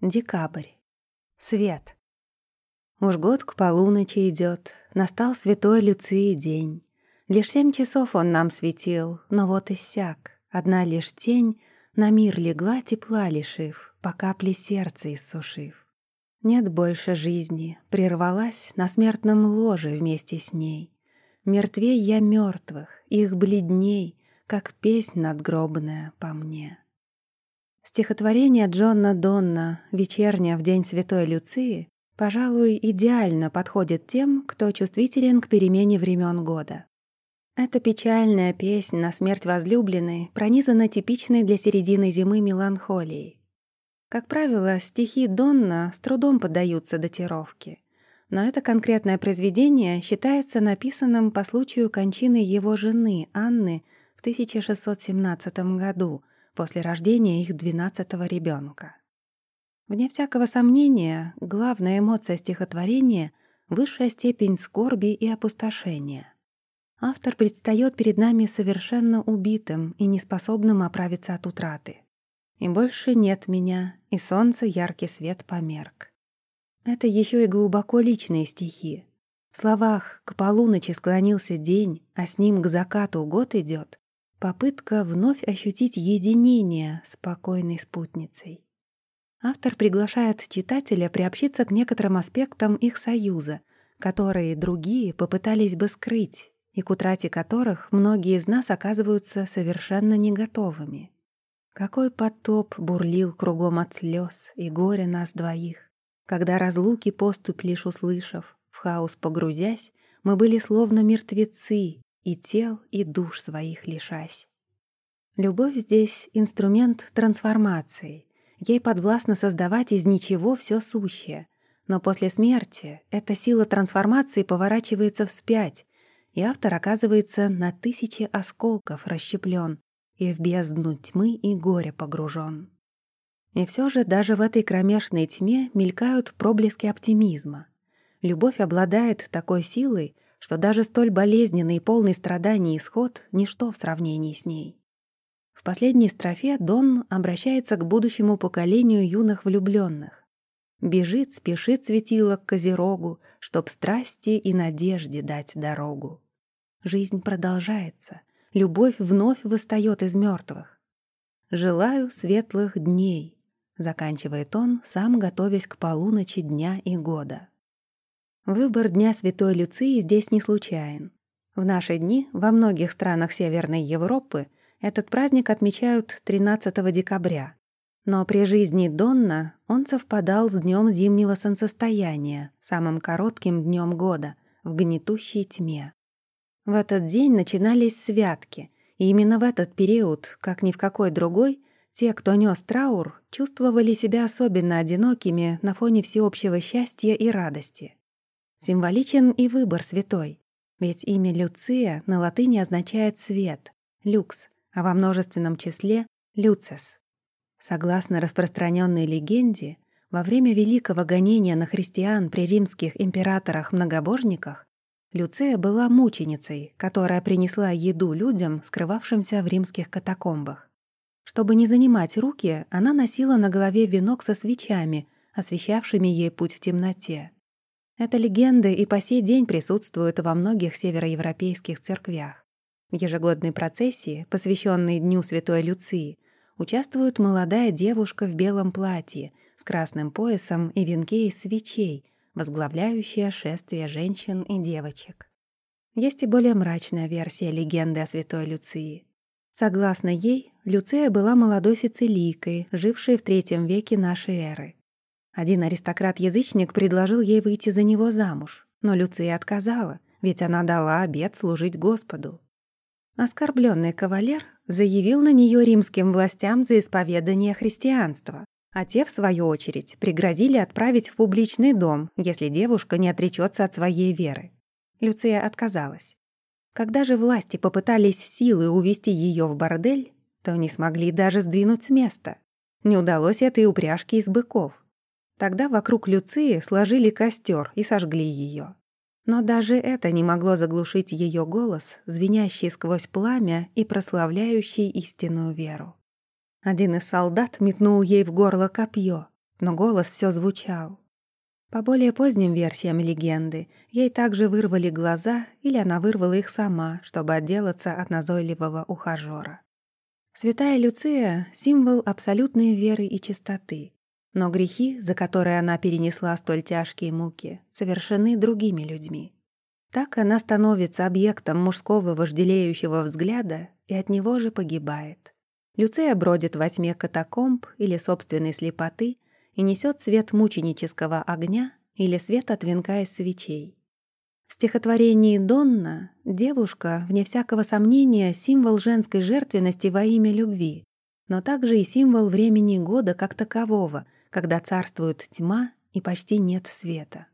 Декабрь. Свет. Уж год к полуночи идет, настал святой Люции день. Лишь семь часов он нам светил, но вот иссяк. Одна лишь тень на мир легла, тепла лишив, по капле сердца иссушив. Нет больше жизни, прервалась на смертном ложе вместе с ней. Мертвей я мертвых, их бледней, как песнь надгробная по мне. Стихотворение Джона Донна «Вечерня в день Святой Люции» пожалуй, идеально подходит тем, кто чувствителен к перемене времен года. Эта печальная песня на смерть возлюбленной пронизана типичной для середины зимы меланхолией. Как правило, стихи Донна с трудом поддаются датировке, но это конкретное произведение считается написанным по случаю кончины его жены Анны в 1617 году — после рождения их двенадцатого ребенка. Вне всякого сомнения, главная эмоция стихотворения — высшая степень скорби и опустошения. Автор предстает перед нами совершенно убитым и неспособным оправиться от утраты. И больше нет меня, и солнце яркий свет померк. Это еще и глубоко личные стихи. В словах «к полуночи склонился день, а с ним к закату год идет» Попытка вновь ощутить единение спокойной спутницей. Автор приглашает читателя приобщиться к некоторым аспектам их союза, которые другие попытались бы скрыть, и к утрате которых многие из нас оказываются совершенно не готовыми. Какой потоп бурлил кругом от слез и горя нас двоих, когда разлуки поступь лишь услышав, в хаос погрузясь, мы были словно мертвецы, и тел, и душ своих лишась. Любовь здесь — инструмент трансформации. Ей подвластно создавать из ничего все сущее. Но после смерти эта сила трансформации поворачивается вспять, и автор оказывается на тысячи осколков расщеплен и в бездну тьмы и горя погружен. И все же даже в этой кромешной тьме мелькают проблески оптимизма. Любовь обладает такой силой, что даже столь болезненный и полный страданий исход — ничто в сравнении с ней. В последней строфе Дон обращается к будущему поколению юных влюбленных. Бежит, спешит светило к Козерогу, чтоб страсти и надежде дать дорогу. Жизнь продолжается, любовь вновь восстает из мертвых. «Желаю светлых дней», — заканчивает он, сам готовясь к полуночи дня и года. Выбор Дня Святой Люции здесь не случайен. В наши дни во многих странах Северной Европы этот праздник отмечают 13 декабря. Но при жизни Донна он совпадал с днем зимнего солнцестояния, самым коротким днем года, в гнетущей тьме. В этот день начинались святки, и именно в этот период, как ни в какой другой, те, кто нес траур, чувствовали себя особенно одинокими на фоне всеобщего счастья и радости. Символичен и выбор святой, ведь имя Люция на латыни означает «свет», «люкс», а во множественном числе «люцес». Согласно распространенной легенде, во время великого гонения на христиан при римских императорах-многобожниках Люция была мученицей, которая принесла еду людям, скрывавшимся в римских катакомбах. Чтобы не занимать руки, она носила на голове венок со свечами, освещавшими ей путь в темноте. Эта легенда и по сей день присутствует во многих североевропейских церквях. В ежегодной процессии, посвященной Дню Святой Люции, участвует молодая девушка в белом платье с красным поясом и венке из свечей, возглавляющая шествие женщин и девочек. Есть и более мрачная версия легенды о Святой Люции. Согласно ей, Люция была молодой сицилийкой, жившей в III веке нашей эры. Один аристократ-язычник предложил ей выйти за него замуж, но Люция отказала, ведь она дала обет служить Господу. Оскорбленный кавалер заявил на нее римским властям за исповедание христианства, а те, в свою очередь, пригрозили отправить в публичный дом, если девушка не отречется от своей веры. Люция отказалась. Когда же власти попытались силы увести ее в бордель, то не смогли даже сдвинуть с места. Не удалось этой упряжке из быков. Тогда вокруг Люции сложили костер и сожгли ее. Но даже это не могло заглушить ее голос, звенящий сквозь пламя и прославляющий истинную веру. Один из солдат метнул ей в горло копье. но голос все звучал. По более поздним версиям легенды, ей также вырвали глаза или она вырвала их сама, чтобы отделаться от назойливого ухажёра. Святая Люция — символ абсолютной веры и чистоты. Но грехи, за которые она перенесла столь тяжкие муки, совершены другими людьми. Так она становится объектом мужского вожделеющего взгляда и от него же погибает. Люция бродит во тьме катакомб или собственной слепоты и несет свет мученического огня или свет от венка из свечей. В стихотворении «Донна» девушка, вне всякого сомнения, символ женской жертвенности во имя любви, но также и символ времени года как такового, когда царствует тьма и почти нет света.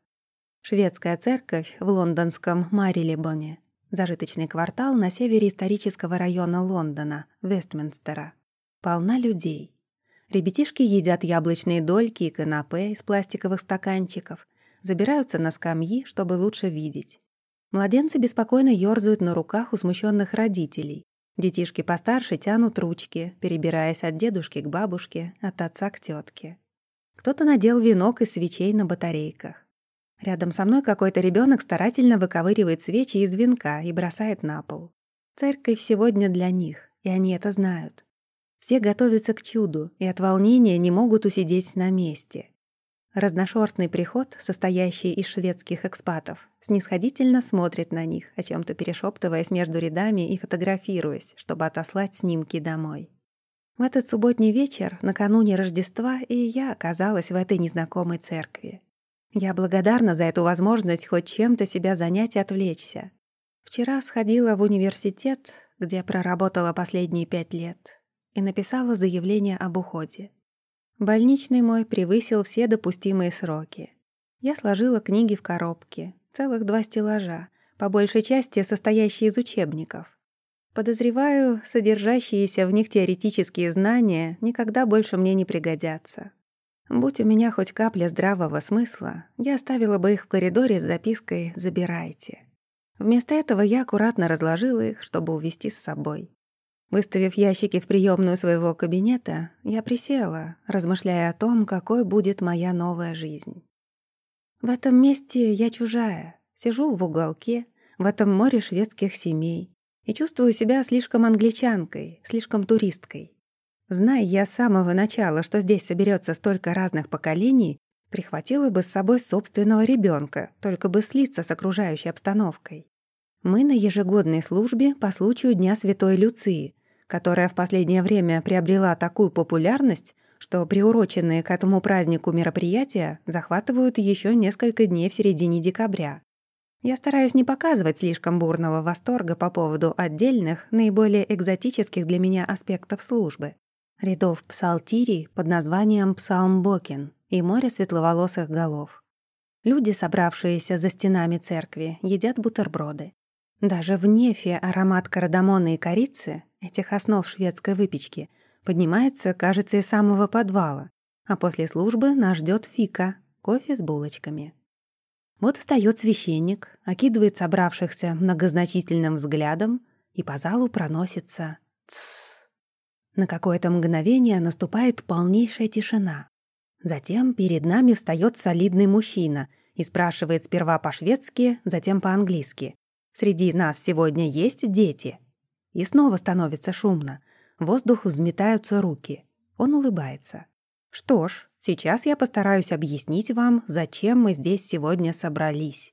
Шведская церковь в лондонском Марилебоне, зажиточный квартал на севере исторического района Лондона, Вестминстера, полна людей. Ребятишки едят яблочные дольки и канапе из пластиковых стаканчиков, забираются на скамьи, чтобы лучше видеть. Младенцы беспокойно ёрзают на руках у смущенных родителей. Детишки постарше тянут ручки, перебираясь от дедушки к бабушке, от отца к тетке. Кто-то надел венок из свечей на батарейках. Рядом со мной какой-то ребенок старательно выковыривает свечи из венка и бросает на пол. Церковь сегодня для них, и они это знают. Все готовятся к чуду и от волнения не могут усидеть на месте. Разношерстный приход, состоящий из шведских экспатов, снисходительно смотрит на них, о чем то перешептываясь между рядами и фотографируясь, чтобы отослать снимки домой. В этот субботний вечер, накануне Рождества, и я оказалась в этой незнакомой церкви. Я благодарна за эту возможность хоть чем-то себя занять и отвлечься. Вчера сходила в университет, где проработала последние пять лет, и написала заявление об уходе. Больничный мой превысил все допустимые сроки. Я сложила книги в коробке, целых два стеллажа, по большей части состоящие из учебников. Подозреваю, содержащиеся в них теоретические знания никогда больше мне не пригодятся. Будь у меня хоть капля здравого смысла, я оставила бы их в коридоре с запиской «Забирайте». Вместо этого я аккуратно разложила их, чтобы увезти с собой. Выставив ящики в приемную своего кабинета, я присела, размышляя о том, какой будет моя новая жизнь. В этом месте я чужая, сижу в уголке, в этом море шведских семей и чувствую себя слишком англичанкой, слишком туристкой. Зная я с самого начала, что здесь соберется столько разных поколений, прихватила бы с собой собственного ребенка, только бы слиться с окружающей обстановкой. Мы на ежегодной службе по случаю Дня Святой Люции, которая в последнее время приобрела такую популярность, что приуроченные к этому празднику мероприятия захватывают еще несколько дней в середине декабря. Я стараюсь не показывать слишком бурного восторга по поводу отдельных, наиболее экзотических для меня аспектов службы. Рядов псалтирий под названием «Псалм Бокин» и море светловолосых голов. Люди, собравшиеся за стенами церкви, едят бутерброды. Даже в нефе аромат кардамона и корицы этих основ шведской выпечки, поднимается, кажется, из самого подвала, а после службы нас ждет фика, кофе с булочками. Вот встает священник, окидывает собравшихся многозначительным взглядом, и по залу проносится «Тссс». На какое-то мгновение наступает полнейшая тишина. Затем перед нами встает солидный мужчина и спрашивает сперва по-шведски, затем по-английски. «Среди нас сегодня есть дети?» И снова становится шумно. В воздух взметаются руки. Он улыбается. «Что ж, сейчас я постараюсь объяснить вам, зачем мы здесь сегодня собрались».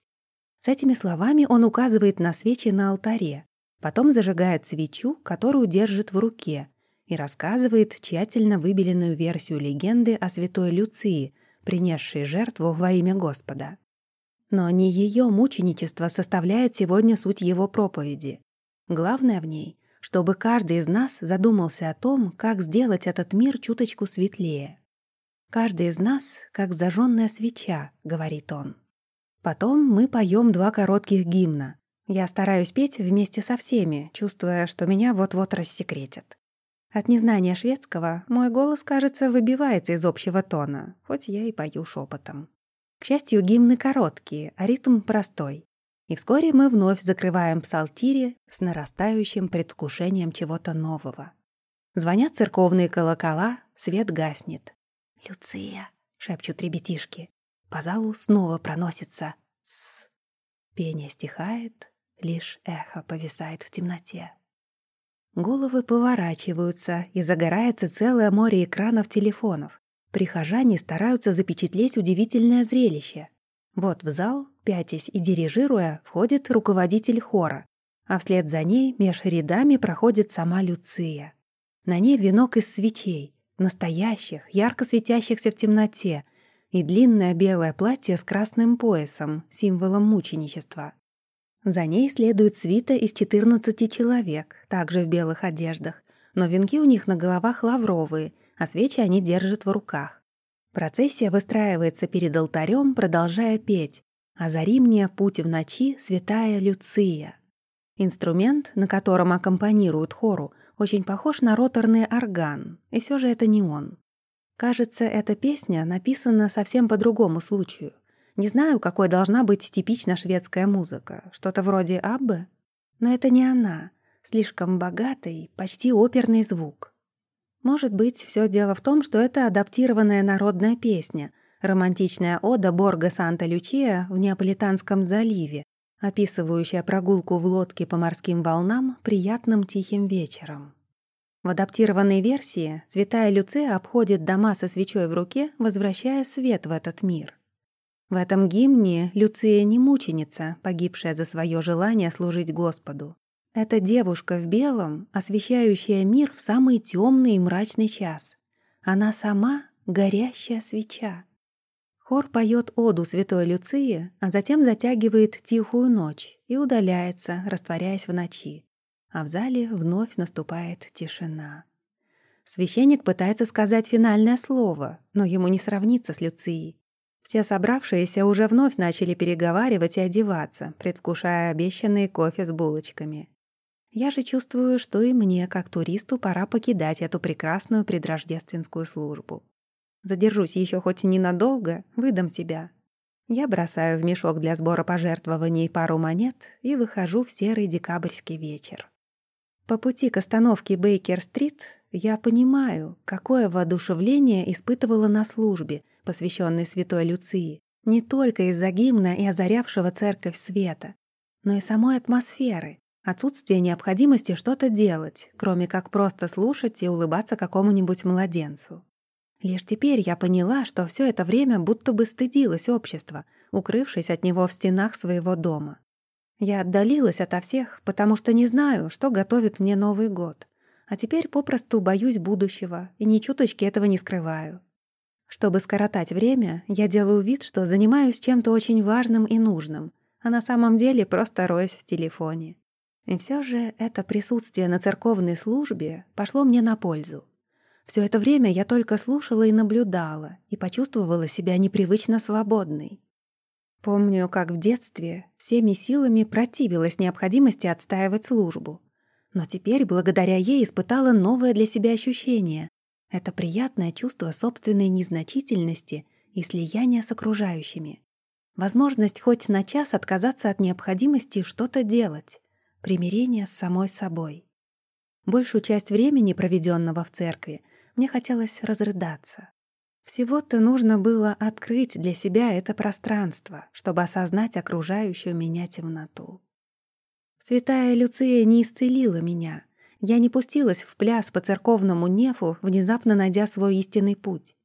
С этими словами он указывает на свечи на алтаре, потом зажигает свечу, которую держит в руке, и рассказывает тщательно выбеленную версию легенды о святой Люции, принесшей жертву во имя Господа. Но не ее мученичество составляет сегодня суть его проповеди. Главное в ней, чтобы каждый из нас задумался о том, как сделать этот мир чуточку светлее. «Каждый из нас как зажженная свеча», — говорит он. Потом мы поем два коротких гимна. Я стараюсь петь вместе со всеми, чувствуя, что меня вот-вот рассекретят. От незнания шведского мой голос, кажется, выбивается из общего тона, хоть я и пою шепотом. К счастью, гимны короткие, а ритм простой. И вскоре мы вновь закрываем псалтири с нарастающим предвкушением чего-то нового. Звонят церковные колокола, свет гаснет. «Люция», — шепчут ребятишки. По залу снова проносится «Тсс». Пение стихает, лишь эхо повисает в темноте. Головы поворачиваются, и загорается целое море экранов телефонов. Прихожане стараются запечатлеть удивительное зрелище. Вот в зал, пятясь и дирижируя, входит руководитель хора, а вслед за ней меж рядами проходит сама Люция. На ней венок из свечей, настоящих, ярко светящихся в темноте, и длинное белое платье с красным поясом, символом мученичества. За ней следует свита из 14 человек, также в белых одеждах, но венки у них на головах лавровые, а свечи они держат в руках. Процессия выстраивается перед алтарем, продолжая петь, а за римния путь в ночи святая Люция. Инструмент, на котором аккомпанируют хору, очень похож на роторный орган, и все же это не он. Кажется, эта песня написана совсем по другому случаю. Не знаю, какой должна быть типично шведская музыка, что-то вроде Аббы, но это не она, слишком богатый, почти оперный звук. Может быть, все дело в том, что это адаптированная народная песня, романтичная ода Борга Санта-Лючия в Неаполитанском заливе, описывающая прогулку в лодке по морским волнам приятным тихим вечером. В адаптированной версии святая Люция обходит дома со свечой в руке, возвращая свет в этот мир. В этом гимне Люция не мученица, погибшая за свое желание служить Господу. Это девушка в белом, освещающая мир в самый темный и мрачный час. Она сама — горящая свеча. Хор поет оду святой Люции, а затем затягивает тихую ночь и удаляется, растворяясь в ночи. А в зале вновь наступает тишина. Священник пытается сказать финальное слово, но ему не сравнится с Люцией. Все собравшиеся уже вновь начали переговаривать и одеваться, предвкушая обещанные кофе с булочками. Я же чувствую, что и мне, как туристу, пора покидать эту прекрасную предрождественскую службу. Задержусь еще хоть ненадолго, выдам себя. Я бросаю в мешок для сбора пожертвований пару монет и выхожу в серый декабрьский вечер. По пути к остановке Бейкер-стрит я понимаю, какое воодушевление испытывала на службе, посвященной святой Люции, не только из-за гимна и озарявшего церковь света, но и самой атмосферы, отсутствие необходимости что-то делать, кроме как просто слушать и улыбаться какому-нибудь младенцу. Лишь теперь я поняла, что все это время будто бы стыдилось общества, укрывшись от него в стенах своего дома. Я отдалилась ото всех, потому что не знаю, что готовит мне Новый год. А теперь попросту боюсь будущего и ни чуточки этого не скрываю. Чтобы скоротать время, я делаю вид, что занимаюсь чем-то очень важным и нужным, а на самом деле просто роюсь в телефоне. И все же это присутствие на церковной службе пошло мне на пользу. Все это время я только слушала и наблюдала, и почувствовала себя непривычно свободной. Помню, как в детстве всеми силами противилась необходимости отстаивать службу. Но теперь, благодаря ей, испытала новое для себя ощущение. Это приятное чувство собственной незначительности и слияния с окружающими. Возможность хоть на час отказаться от необходимости что-то делать. Примирение с самой собой. Большую часть времени, проведенного в церкви, мне хотелось разрыдаться. Всего-то нужно было открыть для себя это пространство, чтобы осознать окружающую меня темноту. Святая Люция не исцелила меня. Я не пустилась в пляс по церковному нефу, внезапно найдя свой истинный путь.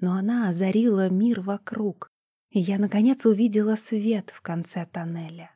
Но она озарила мир вокруг, и я, наконец, увидела свет в конце тоннеля.